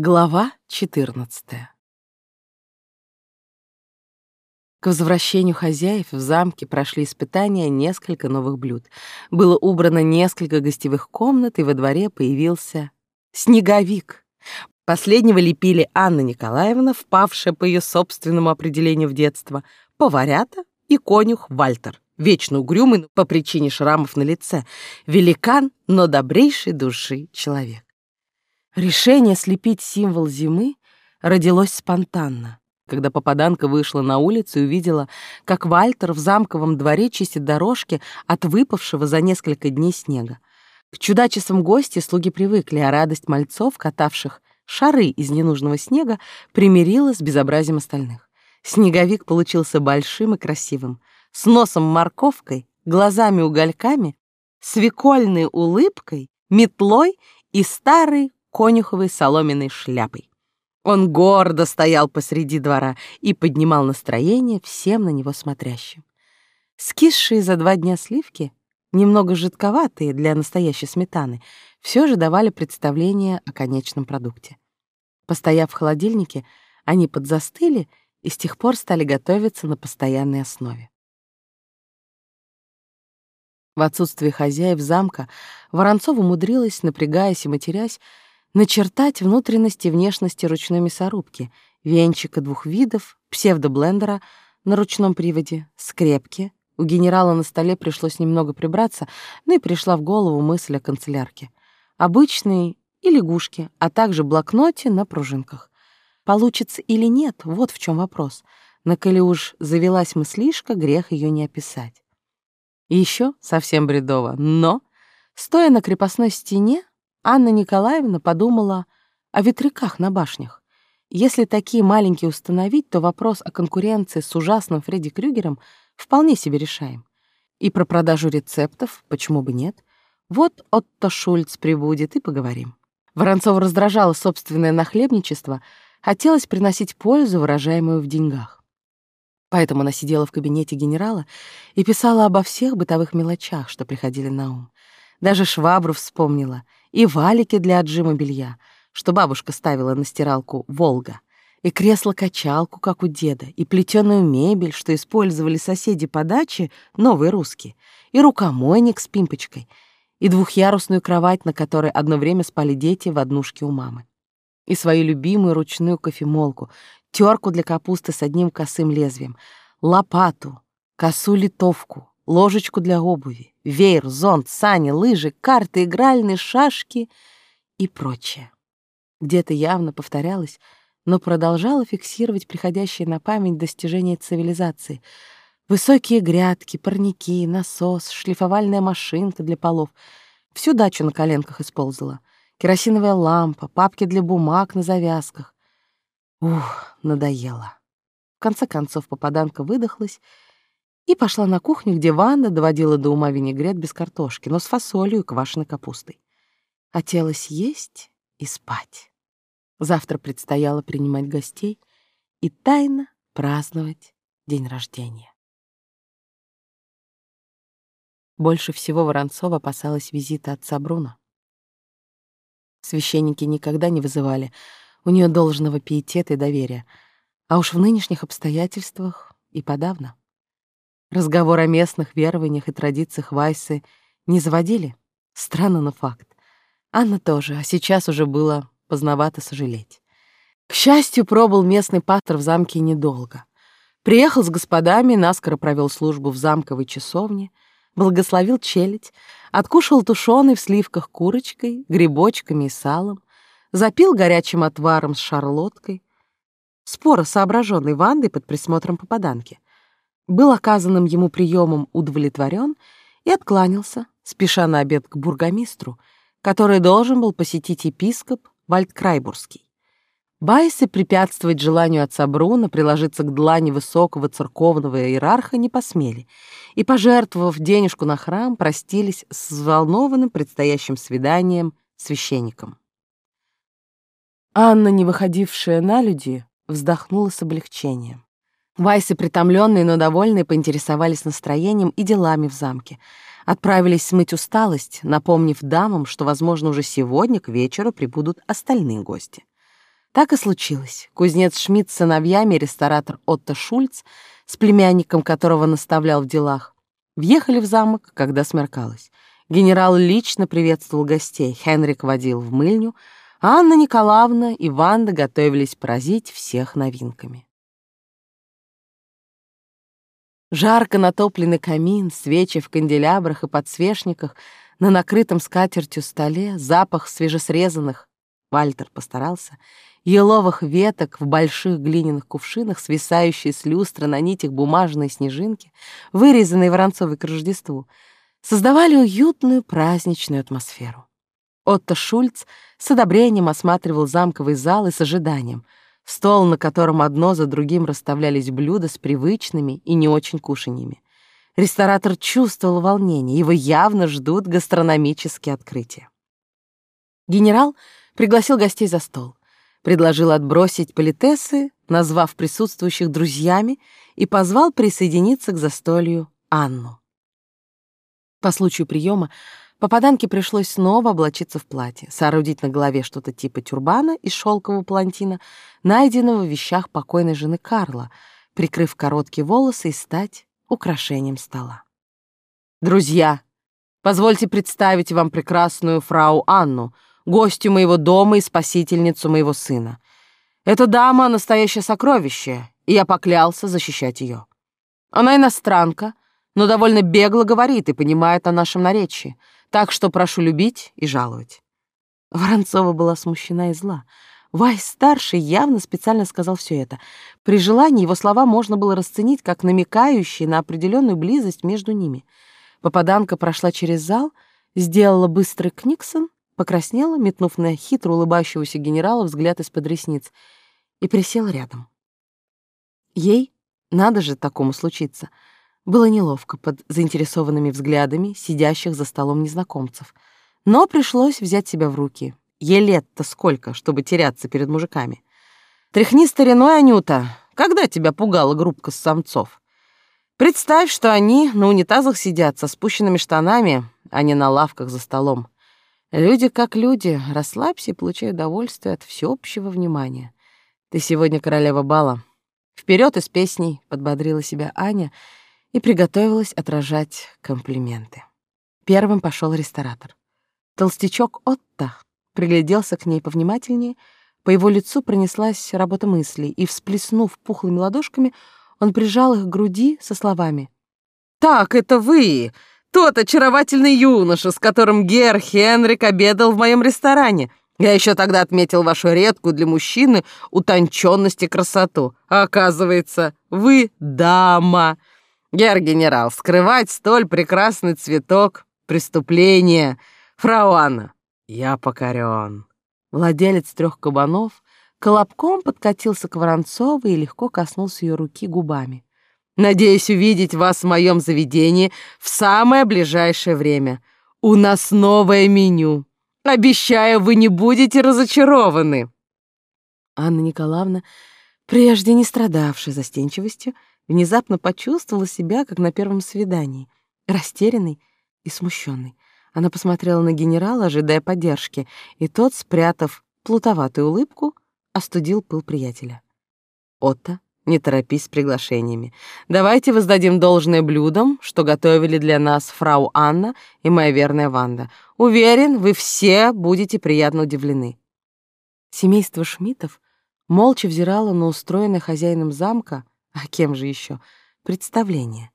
Глава 14 К возвращению хозяев в замке прошли испытания несколько новых блюд. Было убрано несколько гостевых комнат, и во дворе появился снеговик. Последнего лепили Анна Николаевна, впавшая по ее собственному определению в детство, поварята и конюх Вальтер, вечно угрюмый по причине шрамов на лице, великан, но добрейшей души человек. Решение слепить символ зимы родилось спонтанно, когда попаданка вышла на улицу и увидела, как Вальтер в замковом дворе чистит дорожки от выпавшего за несколько дней снега. К чудачествам гости слуги привыкли, а радость мальцов, катавших шары из ненужного снега, примирила с безобразием остальных. Снеговик получился большим и красивым, с носом морковкой, глазами-угольками, свекольной улыбкой, метлой и старой конюховой соломенной шляпой. Он гордо стоял посреди двора и поднимал настроение всем на него смотрящим. Скисшие за два дня сливки, немного жидковатые для настоящей сметаны, все же давали представление о конечном продукте. Постояв в холодильнике, они подзастыли и с тех пор стали готовиться на постоянной основе. В отсутствие хозяев замка Воронцов умудрилась, напрягаясь и матерясь, начертать внутренности и внешности ручной мясорубки, венчика двух видов, псевдоблендера на ручном приводе, скрепки. У генерала на столе пришлось немного прибраться, ну и пришла в голову мысль о канцелярке. Обычные и лягушки, а также блокноте на пружинках. Получится или нет, вот в чем вопрос. На коли уж завелась мыслишка, грех ее не описать. Еще совсем бредово, но, стоя на крепостной стене, Анна Николаевна подумала о ветряках на башнях. Если такие маленькие установить, то вопрос о конкуренции с ужасным Фредди Крюгером вполне себе решаем. И про продажу рецептов, почему бы нет? Вот Отто Шульц прибудет и поговорим. Воронцов раздражало собственное нахлебничество, хотелось приносить пользу, выражаемую в деньгах. Поэтому она сидела в кабинете генерала и писала обо всех бытовых мелочах, что приходили на ум. Даже швабру вспомнила и валики для отжима белья, что бабушка ставила на стиралку «Волга», и кресло-качалку, как у деда, и плетеную мебель, что использовали соседи по даче, новые русские, и рукомойник с пимпочкой, и двухъярусную кровать, на которой одно время спали дети в однушке у мамы, и свою любимую ручную кофемолку, терку для капусты с одним косым лезвием, лопату, косу-литовку, ложечку для обуви, веер, зонт, сани, лыжи, карты, игральные, шашки и прочее. Где-то явно повторялось, но продолжала фиксировать приходящие на память достижения цивилизации. Высокие грядки, парники, насос, шлифовальная машинка для полов. Всю дачу на коленках использовала. Керосиновая лампа, папки для бумаг на завязках. Ух, надоело. В конце концов попаданка выдохлась и пошла на кухню, где Ванда доводила до ума винегрет без картошки, но с фасолью и квашеной капустой. Хотелось есть и спать. Завтра предстояло принимать гостей и тайно праздновать день рождения. Больше всего Воронцова опасалась визита отца Бруно. Священники никогда не вызывали у нее должного пиетета и доверия, а уж в нынешних обстоятельствах и подавно. Разговор о местных верованиях и традициях Вайсы не заводили? Странно, но факт. Анна тоже, а сейчас уже было поздновато сожалеть. К счастью, пробыл местный пастор в замке недолго. Приехал с господами, наскоро провел службу в замковой часовне, благословил челядь, откушал тушеный в сливках курочкой, грибочками и салом, запил горячим отваром с шарлоткой, споро соображенной Вандой под присмотром попаданки — был оказанным ему приемом удовлетворен и откланялся, спеша на обед к бургомистру, который должен был посетить епископ Вальдкрайбургский. Байсы препятствовать желанию отца Бруна приложиться к длани высокого церковного иерарха не посмели, и, пожертвовав денежку на храм, простились с взволнованным предстоящим свиданием священником. Анна, не выходившая на люди, вздохнула с облегчением. Вайсы, притомленные, но довольные, поинтересовались настроением и делами в замке. Отправились смыть усталость, напомнив дамам, что, возможно, уже сегодня к вечеру прибудут остальные гости. Так и случилось. Кузнец Шмидт с сыновьями и ресторатор Отто Шульц, с племянником которого наставлял в делах, въехали в замок, когда смеркалось. Генерал лично приветствовал гостей, Хенрик водил в мыльню, а Анна Николаевна и Ванда готовились поразить всех новинками. Жарко натопленный камин, свечи в канделябрах и подсвечниках, на накрытом скатертью столе запах свежесрезанных, Вальтер постарался, еловых веток в больших глиняных кувшинах, свисающие с люстры на нитях бумажные снежинки, вырезанные воронцовой к Рождеству, создавали уютную праздничную атмосферу. Отто Шульц с одобрением осматривал замковый зал и с ожиданием — стол, на котором одно за другим расставлялись блюда с привычными и не очень кушаньями. Ресторатор чувствовал волнение, его явно ждут гастрономические открытия. Генерал пригласил гостей за стол, предложил отбросить политесы, назвав присутствующих друзьями, и позвал присоединиться к застолью Анну. По случаю приема Попаданке пришлось снова облачиться в платье, соорудить на голове что-то типа тюрбана из шелкового палантина, найденного в вещах покойной жены Карла, прикрыв короткие волосы и стать украшением стола. «Друзья, позвольте представить вам прекрасную фрау Анну, гостью моего дома и спасительницу моего сына. Эта дама — настоящее сокровище, и я поклялся защищать ее. Она иностранка, но довольно бегло говорит и понимает о нашем наречии — так что прошу любить и жаловать». Воронцова была смущена и зла. Вайс-старший явно специально сказал все это. При желании его слова можно было расценить как намекающие на определенную близость между ними. Попаданка прошла через зал, сделала быстрый книксон, покраснела, метнув на хитро улыбающегося генерала взгляд из-под ресниц, и присела рядом. Ей надо же такому случиться — было неловко под заинтересованными взглядами сидящих за столом незнакомцев, но пришлось взять себя в руки. Ей лет-то сколько, чтобы теряться перед мужиками. Тряхни стариной, Анюта, когда тебя пугала группка самцов? Представь, что они на унитазах сидят со спущенными штанами, а не на лавках за столом. Люди как люди, расслабься и получай удовольствие от всеобщего внимания. Ты сегодня королева бала. Вперед из песней, подбодрила себя Аня — и приготовилась отражать комплименты. Первым пошел ресторатор. Толстячок Отто пригляделся к ней повнимательнее, по его лицу пронеслась работа мыслей, и, всплеснув пухлыми ладошками, он прижал их к груди со словами. «Так, это вы! Тот очаровательный юноша, с которым Гер Хенрик обедал в моем ресторане. Я еще тогда отметил вашу редкую для мужчины утонченность и красоту. А оказывается, вы дама!» Гер-генерал, скрывать столь прекрасный цветок — преступление. Фрау Анна, я покорен. Владелец трех кабанов колобком подкатился к Воронцовой и легко коснулся ее руки губами. Надеюсь увидеть вас в моем заведении в самое ближайшее время. У нас новое меню. Обещаю, вы не будете разочарованы. Анна Николаевна, прежде не страдавшая застенчивостью, внезапно почувствовала себя, как на первом свидании, растерянной и смущенной. Она посмотрела на генерала, ожидая поддержки, и тот, спрятав плутоватую улыбку, остудил пыл приятеля. «Отто, не торопись с приглашениями. Давайте воздадим должное блюдам, что готовили для нас фрау Анна и моя верная Ванда. Уверен, вы все будете приятно удивлены». Семейство Шмитов молча взирало на устроенное хозяином замка а кем же еще? Представление.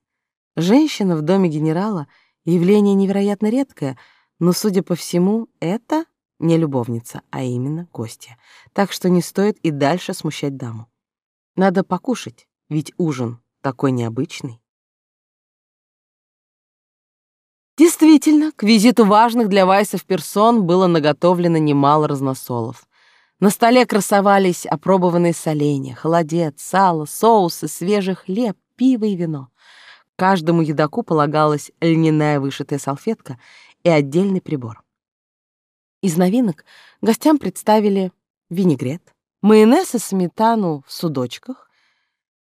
Женщина в доме генерала — явление невероятно редкое, но, судя по всему, это не любовница, а именно гостья. Так что не стоит и дальше смущать даму. Надо покушать, ведь ужин такой необычный. Действительно, к визиту важных для Вайсов персон было наготовлено немало разносолов. На столе красовались опробованные соленья, холодец, сало, соусы, свежий хлеб, пиво и вино. Каждому едоку полагалась льняная вышитая салфетка и отдельный прибор. Из новинок гостям представили винегрет, майонез и сметану в судочках,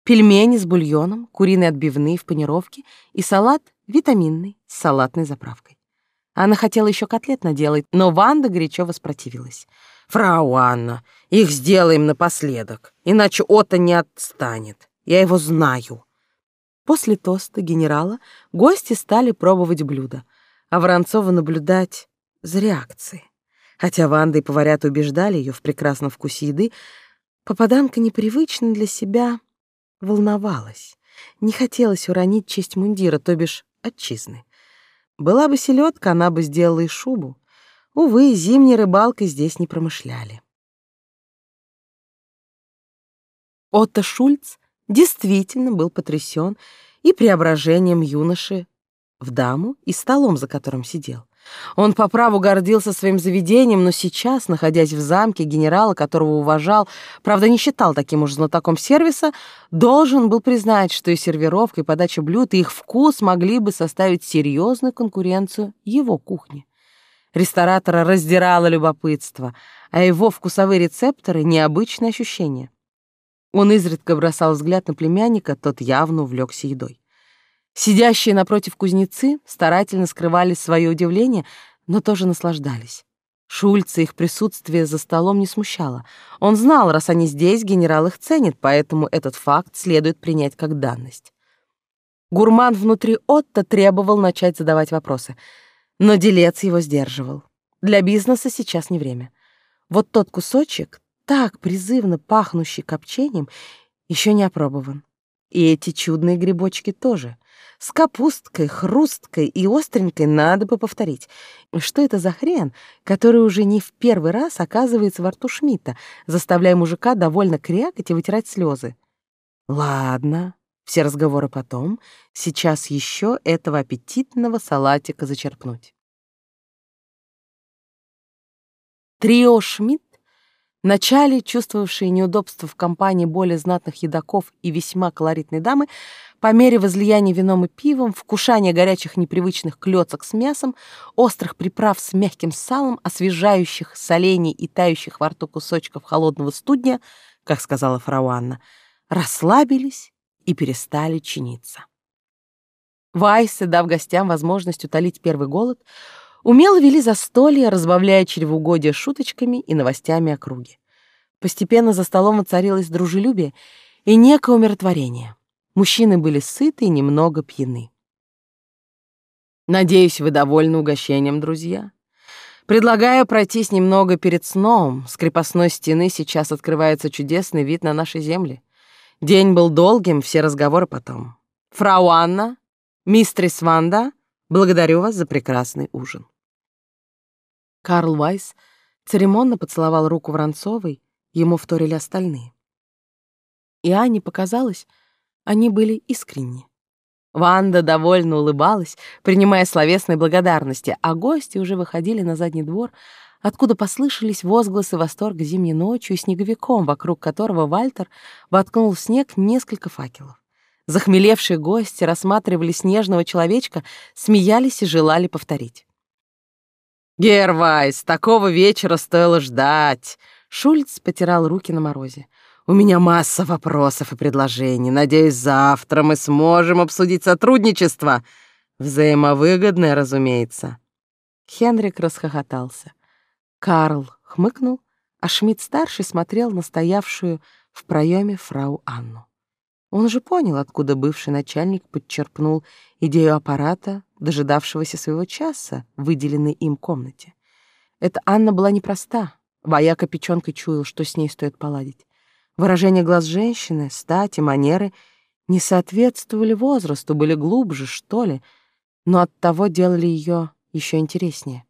пельмени с бульоном, куриные отбивные в панировке и салат витаминный с салатной заправкой. Она хотела еще котлет наделать, но Ванда горячо воспротивилась — «Фрау Анна, их сделаем напоследок, иначе Отто не отстанет. Я его знаю». После тоста генерала гости стали пробовать блюда, а Воронцова наблюдать за реакцией. Хотя Ванда и поварята убеждали ее в прекрасном вкусе еды, попаданка непривычно для себя волновалась. Не хотелось уронить честь мундира, то бишь отчизны. Была бы селедка, она бы сделала и шубу. Увы, зимней рыбалкой здесь не промышляли. Отто Шульц действительно был потрясен и преображением юноши в даму и столом, за которым сидел. Он по праву гордился своим заведением, но сейчас, находясь в замке генерала, которого уважал, правда, не считал таким уж знатоком сервиса, должен был признать, что и сервировка, и подача блюд, и их вкус могли бы составить серьезную конкуренцию его кухне. Ресторатора раздирало любопытство, а его вкусовые рецепторы — необычные ощущения. Он изредка бросал взгляд на племянника, тот явно увлекся едой. Сидящие напротив кузнецы старательно скрывали свое удивление, но тоже наслаждались. Шульца их присутствие за столом не смущало. Он знал, раз они здесь, генерал их ценит, поэтому этот факт следует принять как данность. Гурман внутри Отто требовал начать задавать вопросы, но делец его сдерживал. Для бизнеса сейчас не время. Вот тот кусочек, так призывно пахнущий копчением, еще не опробован. И эти чудные грибочки тоже. С капусткой, хрусткой и остренькой надо бы повторить. Что это за хрен, который уже не в первый раз оказывается во рту Шмидта, заставляя мужика довольно крякать и вытирать слезы? Ладно, все разговоры потом. Сейчас еще этого аппетитного салатика зачерпнуть. Трио Шмидт Вначале, чувствовавшие неудобства в компании более знатных едоков и весьма колоритной дамы, по мере возлияния вином и пивом, вкушания горячих непривычных клёцок с мясом, острых приправ с мягким салом, освежающих солений и тающих во рту кусочков холодного студня, как сказала фрау Анна, расслабились и перестали чиниться. Вайсы, дав гостям возможность утолить первый голод, умело вели застолье, разбавляя чревоугодие шуточками и новостями округи. Постепенно за столом воцарилось дружелюбие и некое умиротворение. Мужчины были сыты и немного пьяны. «Надеюсь, вы довольны угощением, друзья?» Предлагаю пройтись немного перед сном. С крепостной стены сейчас открывается чудесный вид на наши земли. День был долгим, все разговоры потом. Фрау Анна, мистрис Ванда, благодарю вас за прекрасный ужин. Карл Вайс церемонно поцеловал руку Воронцовой, ему вторили остальные. И Ане показалось, они были искренни. Ванда довольно улыбалась, принимая словесные благодарности, а гости уже выходили на задний двор, откуда послышались возгласы восторга зимней ночью и снеговиком, вокруг которого Вальтер воткнул в снег несколько факелов. Захмелевшие гости рассматривали снежного человечка, смеялись и желали повторить. «Гервайс, такого вечера стоило ждать!» Шульц потирал руки на морозе. «У меня масса вопросов и предложений. Надеюсь, завтра мы сможем обсудить сотрудничество. Взаимовыгодное, разумеется». Хенрик расхохотался. Карл хмыкнул, а Шмидт-старший смотрел на стоявшую в проеме фрау Анну. Он же понял, откуда бывший начальник подчерпнул идею аппарата, дожидавшегося своего часа выделенной им комнате. Эта Анна была непроста. Вояка печёнкой чуял, что с ней стоит поладить. Выражение глаз женщины, стать и манеры не соответствовали возрасту, были глубже, что ли, но оттого делали ее еще интереснее.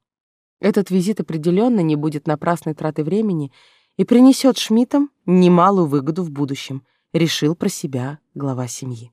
Этот визит определенно не будет напрасной тратой времени и принесет Шмидтам немалую выгоду в будущем — решил про себя глава семьи.